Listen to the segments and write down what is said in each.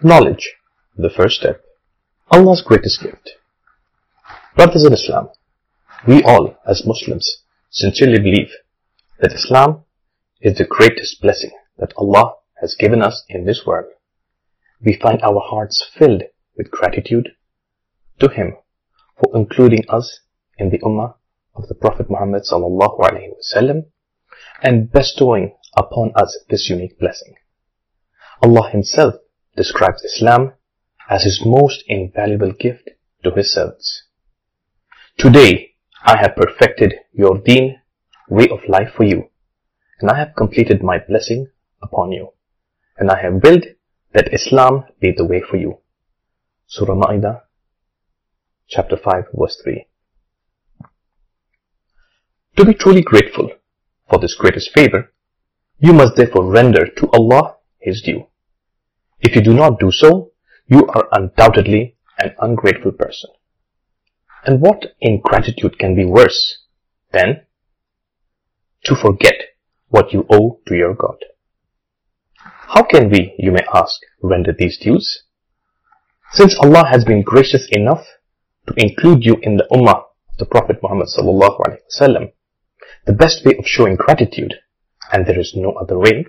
Knowledge, the first step. Allah's greatest gift. Brothers in Islam, we all, as Muslims, sincerely believe that Islam is the greatest blessing that Allah has given us in this world. We find our hearts filled with gratitude to Him for including us in the Ummah of the Prophet Muhammad sallallahu alaihi wasallam and bestowing upon us this unique blessing. Allah Himself describes Islam as His most invaluable gift to His servants. Today, I have perfected your deen, way of life for you, and I have completed my blessing upon you, and I have willed that Islam be the way for you. Surah Ma'idah, chapter 5, verse 3. To be truly grateful for this greatest favor, you must therefore render to Allah His due. If you do not do so, you are undoubtedly an ungrateful person. And what ingratitude can be worse than to forget what you owe to your God? How can we, you may ask, render these dues? Since Allah has been gracious enough to include you in the Ummah of the Prophet Muhammad sallallahu alaihi wasallam, the best way of showing gratitude, and there is no other way,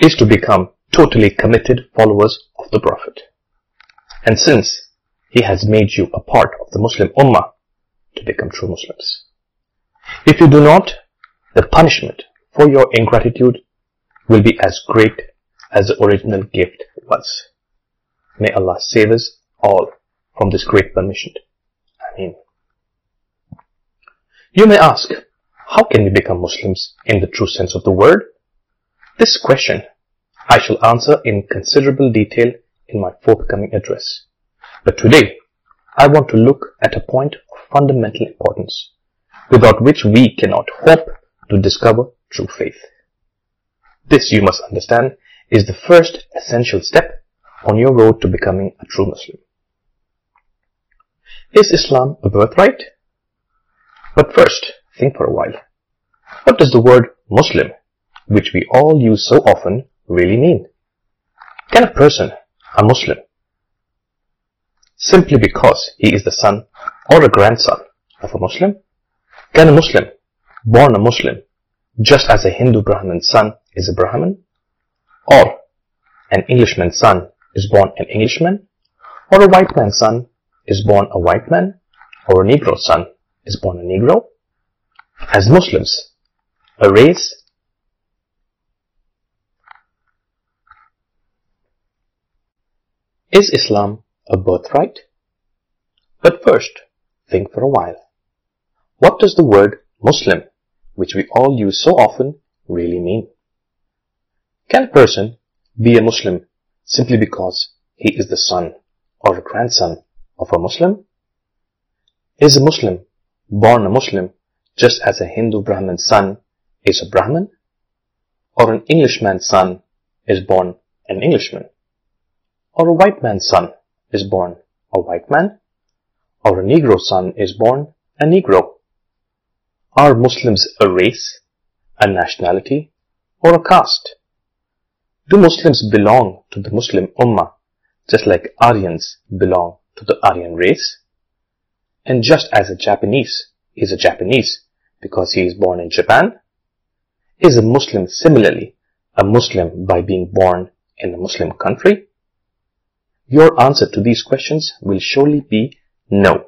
is to become totally committed followers of the Prophet. And since he has made you a part of the Muslim Ummah, to become true Muslims. If you do not, the punishment for your ingratitude will be as great as the original gift was. May Allah save us all from this great punishment. Ameen. You may ask, how can we become Muslims in the true sense of the word? This question I shall answer in considerable detail in my forthcoming address. But today, I want to look at a point of fundamental importance, without which we cannot hope to discover true faith. This, you must understand, is the first essential step on your road to becoming a true Muslim. Is Islam a birthright? But first, think for a while. What does the word Muslim, which we all use so often, really mean? Can a person, a Muslim, simply because he is the son or a grandson of a Muslim? Can a Muslim, born a Muslim, just as a Hindu Brahmin's son is a Brahmin? Or an Englishman's son is born an Englishman? Or a white man's son is born a white man? Or a Negro's son is born a Negro? As Muslims, a race Is Islam a birthright? But first, think for a while. What does the word Muslim, which we all use so often, really mean? Can a person be a Muslim simply because he is the son or a grandson of a Muslim? Is a Muslim born a Muslim just as a Hindu Brahmin's son is a Brahmin? Or an Englishman's son is born an Englishman? Or a white man's son is born a white man? Or a Negro son is born a Negro? Are Muslims a race, a nationality, or a caste? Do Muslims belong to the Muslim Ummah just like Aryans belong to the Aryan race? And just as a Japanese is a Japanese because he is born in Japan, is a Muslim similarly a Muslim by being born in a Muslim country? Your answer to these questions will surely be no.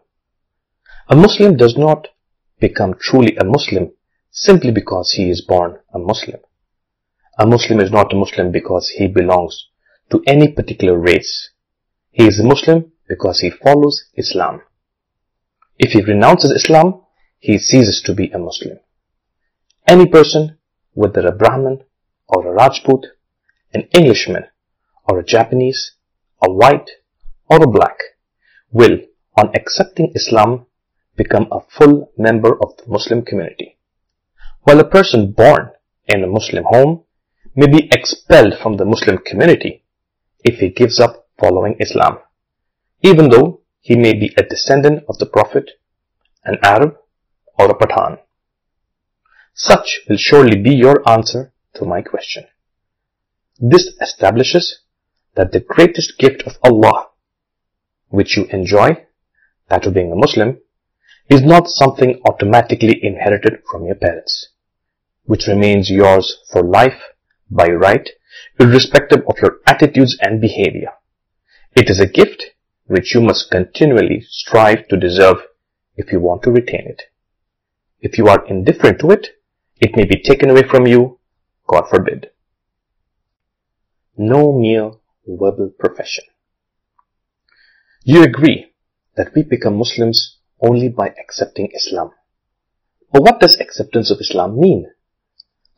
A Muslim does not become truly a Muslim simply because he is born a Muslim. A Muslim is not a Muslim because he belongs to any particular race. He is a Muslim because he follows Islam. If he renounces Islam, he ceases to be a Muslim. Any person, whether a Brahmin or a Rajput, an Englishman or a Japanese, a white or a black, will, on accepting Islam, become a full member of the Muslim community. While a person born in a Muslim home may be expelled from the Muslim community if he gives up following Islam, even though he may be a descendant of the Prophet, an Arab, or a Pathan. Such will surely be your answer to my question. This establishes that the greatest gift of Allah, which you enjoy, that of being a Muslim, is not something automatically inherited from your parents, which remains yours for life by right, irrespective of your attitudes and behavior. It is a gift which you must continually strive to deserve if you want to retain it. If you are indifferent to it, it may be taken away from you, God forbid. No mere verbal profession. You agree that we become Muslims only by accepting Islam. But what does acceptance of Islam mean?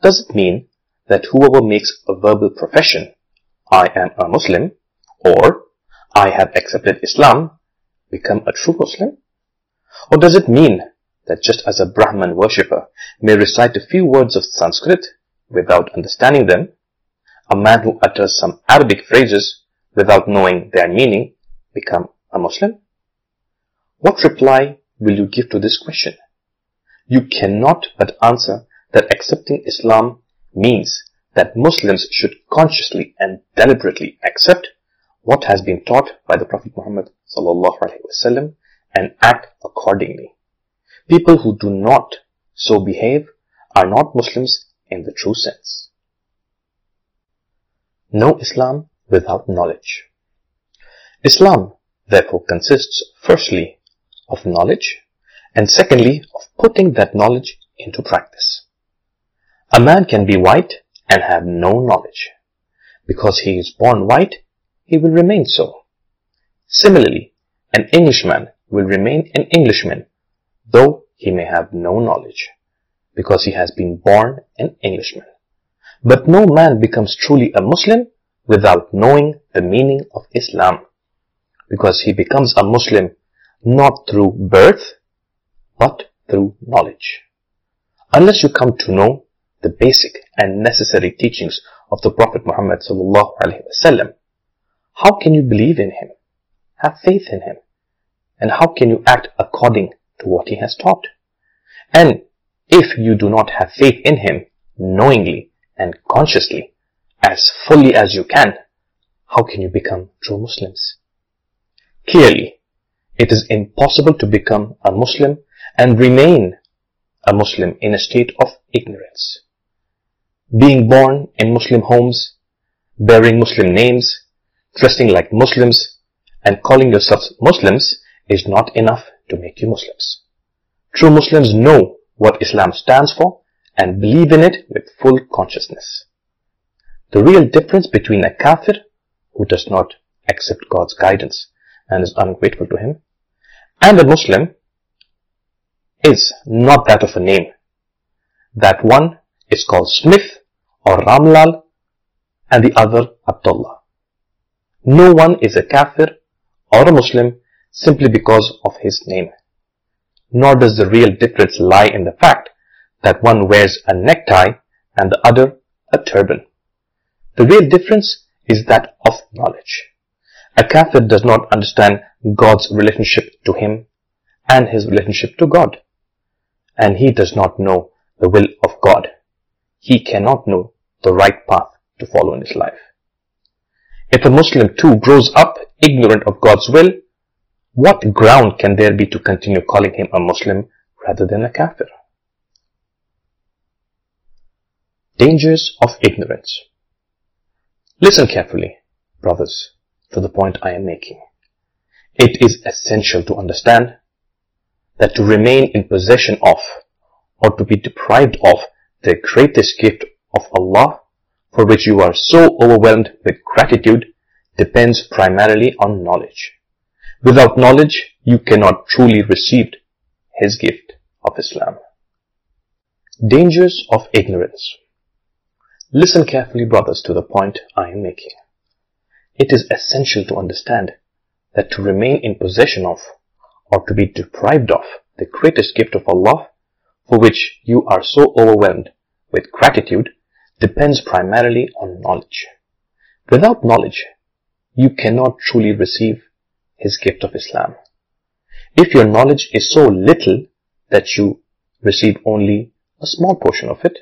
Does it mean that whoever makes a verbal profession, I am a Muslim, or I have accepted Islam, become a true Muslim? Or does it mean that just as a Brahman worshipper may recite a few words of Sanskrit without understanding them, a man who utters some Arabic phrases without knowing their meaning become a Muslim? What reply will you give to this question? You cannot but answer that accepting Islam means that Muslims should consciously and deliberately accept what has been taught by the Prophet Muhammad wasallam and act accordingly. People who do not so behave are not Muslims in the true sense. No Islam without knowledge. Islam therefore consists firstly of knowledge, and secondly, of putting that knowledge into practice. A man can be white and have no knowledge. Because he is born white, he will remain so. Similarly, an Englishman will remain an Englishman, though he may have no knowledge, because he has been born an Englishman. But no man becomes truly a Muslim without knowing the meaning of Islam, because he becomes a Muslim not through birth, but through knowledge. Unless you come to know the basic and necessary teachings of the Prophet Muhammad sallallahu how can you believe in him, have faith in him, and how can you act according to what he has taught? And if you do not have faith in him knowingly and consciously, as fully as you can, how can you become true Muslims? Clearly, it is impossible to become a Muslim and remain a Muslim in a state of ignorance. Being born in Muslim homes, bearing Muslim names, dressing like Muslims, and calling yourselves Muslims is not enough to make you Muslims. True Muslims know what Islam stands for and believe in it with full consciousness. The real difference between a kafir who does not accept God's guidance and is ungrateful to him, and a Muslim is not that of a name. That one is called Smith or Ramlal and the other Abdullah. No one is a kafir or a Muslim simply because of his name. Nor does the real difference lie in the fact that one wears a necktie and the other a turban. The real difference is that of knowledge. A kafir does not understand God's relationship to him and his relationship to God. And he does not know the will of God. He cannot know the right path to follow in his life. If a Muslim too grows up ignorant of God's will, what ground can there be to continue calling him a Muslim rather than a kafir? Dangers of ignorance. Listen carefully, brothers to the point I am making. It is essential to understand that to remain in possession of or to be deprived of the greatest gift of Allah for which you are so overwhelmed with gratitude depends primarily on knowledge. Without knowledge, you cannot truly receive His gift of Islam. Dangers of ignorance. Listen carefully, brothers, to the point I am making. It is essential to understand that to remain in possession of or to be deprived of the greatest gift of Allah for which you are so overwhelmed with gratitude depends primarily on knowledge. Without knowledge, you cannot truly receive His gift of Islam. If your knowledge is so little that you receive only a small portion of it,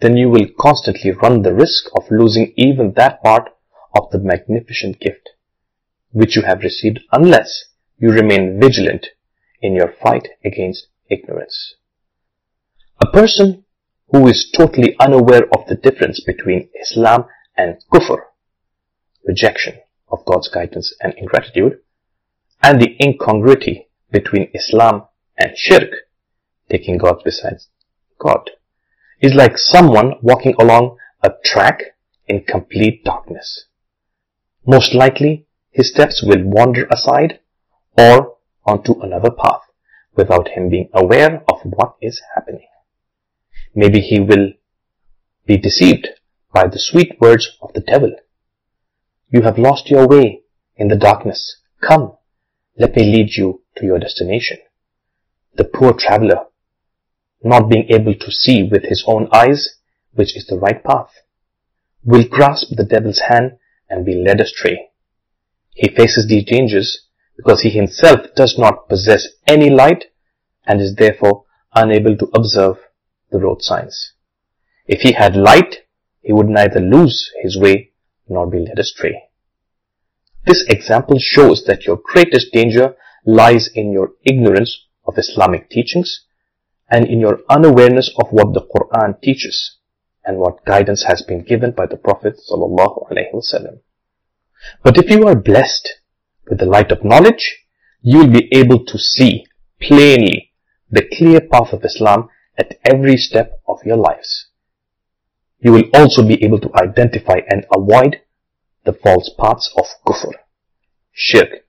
then you will constantly run the risk of losing even that part of the magnificent gift which you have received unless you remain vigilant in your fight against ignorance. A person who is totally unaware of the difference between Islam and kufr, rejection of God's guidance and ingratitude, and the incongruity between Islam and shirk, taking God besides God, is like someone walking along a track in complete darkness. Most likely, his steps will wander aside or onto another path without him being aware of what is happening. Maybe he will be deceived by the sweet words of the devil. You have lost your way in the darkness. Come, let me lead you to your destination. The poor traveler, not being able to see with his own eyes which is the right path, will grasp the devil's hand and be led astray. He faces these dangers because he himself does not possess any light and is therefore unable to observe the road signs. If he had light, he would neither lose his way nor be led astray. This example shows that your greatest danger lies in your ignorance of Islamic teachings and in your unawareness of what the Quran teaches and what guidance has been given by the Prophet ﷺ. But if you are blessed with the light of knowledge, you will be able to see plainly the clear path of Islam at every step of your lives. You will also be able to identify and avoid the false paths of kufr, shirk,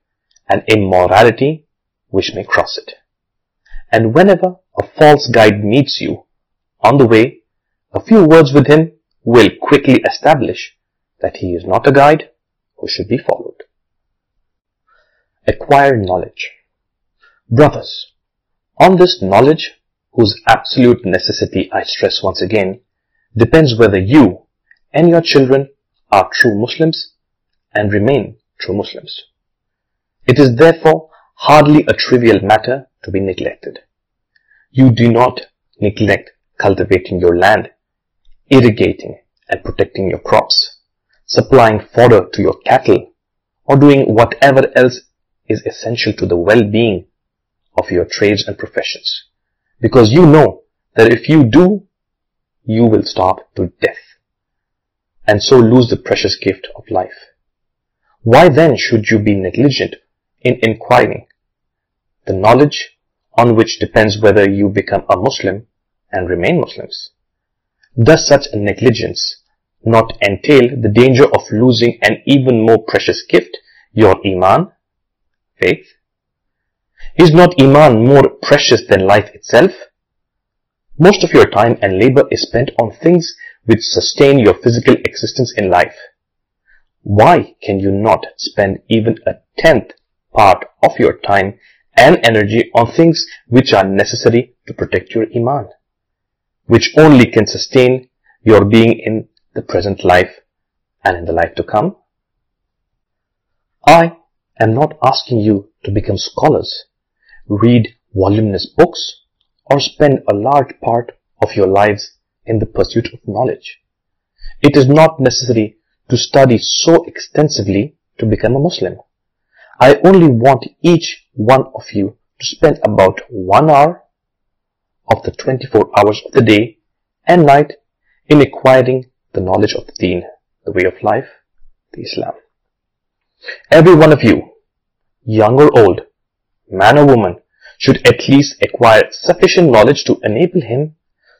and immorality which may cross it. And whenever a false guide meets you on the way, a few words with him will quickly establish that he is not a guide who should be followed. Acquire knowledge. Brothers, on this knowledge, whose absolute necessity I stress once again, depends whether you and your children are true Muslims and remain true Muslims. It is therefore hardly a trivial matter to be neglected. You do not neglect cultivating your land, irrigating and protecting your crops, supplying fodder to your cattle, or doing whatever else is essential to the well-being of your trades and professions. Because you know that if you do, you will starve to death and so lose the precious gift of life. Why then should you be negligent in inquiring the knowledge on which depends whether you become a Muslim and remain Muslims? Does such a negligence not entail the danger of losing an even more precious gift, your Iman, faith? Is not Iman more precious than life itself? Most of your time and labor is spent on things which sustain your physical existence in life. Why can you not spend even a tenth part of your time and energy on things which are necessary to protect your Iman, which only can sustain your being in the present life and in the life to come? I am not asking you to become scholars read voluminous books, or spend a large part of your lives in the pursuit of knowledge. It is not necessary to study so extensively to become a Muslim. I only want each one of you to spend about one hour of the 24 hours of the day and night in acquiring the knowledge of the deen, the way of life, the Islam. Every one of you, young or old, man or woman, should at least acquire sufficient knowledge to enable him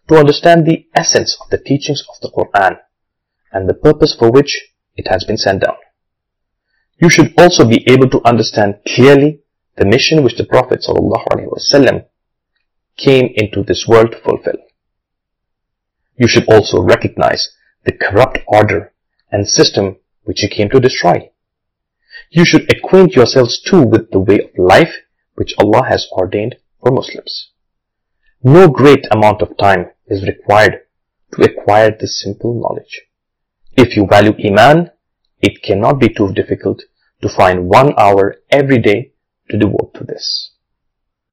to understand the essence of the teachings of the Quran and the purpose for which it has been sent down. You should also be able to understand clearly the mission which the Prophet ﷺ came into this world to fulfill. You should also recognize the corrupt order and system which he came to destroy. You should acquaint yourselves too with the way of life which Allah has ordained for Muslims. No great amount of time is required to acquire this simple knowledge. If you value Iman, it cannot be too difficult to find one hour every day to devote to this.